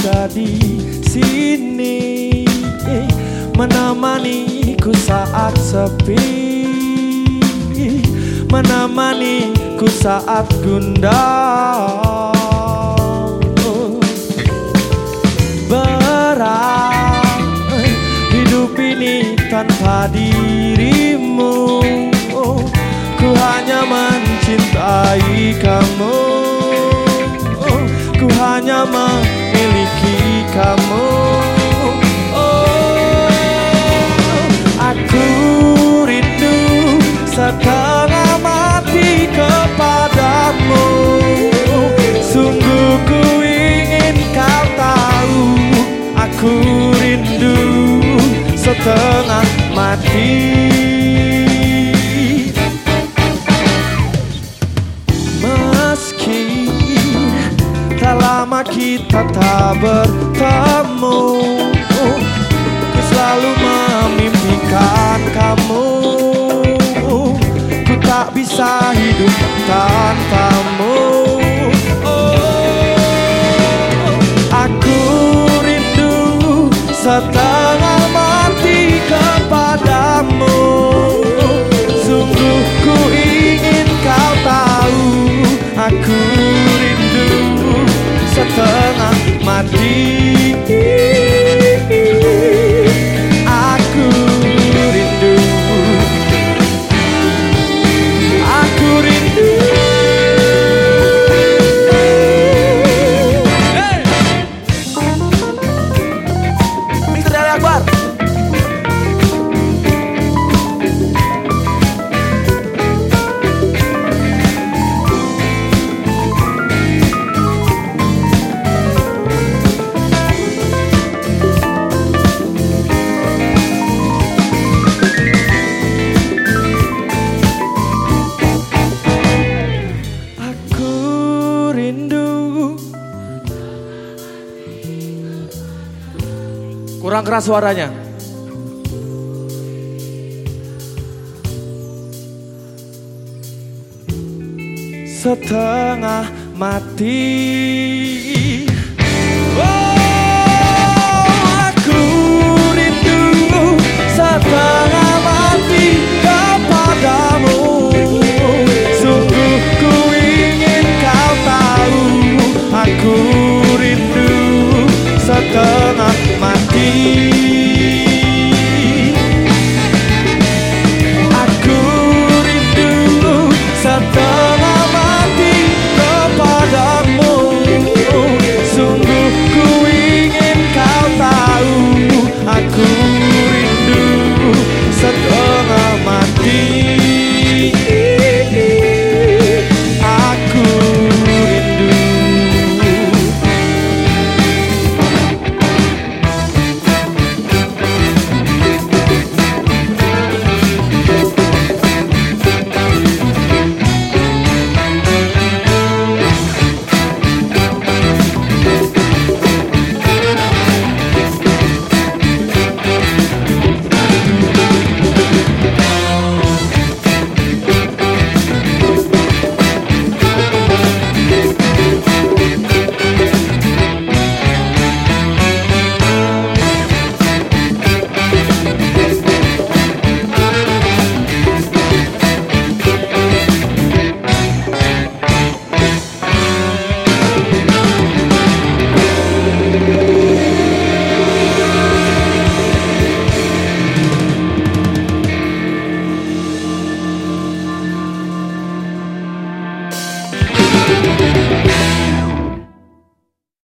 ada di sini. Menemani ku saat sepi. Menemani ku saat gundah. Berat hidup ini tanpa dirimu. Ku hanya mencintai kamu. Ku hanya mencintai kita tak bertemu Ku selalu memimpikan kamu. Ku tak bisa hidup tanpamu. Oh, Aku rindu setengah mati Kurang keras suaranya. Setengah mati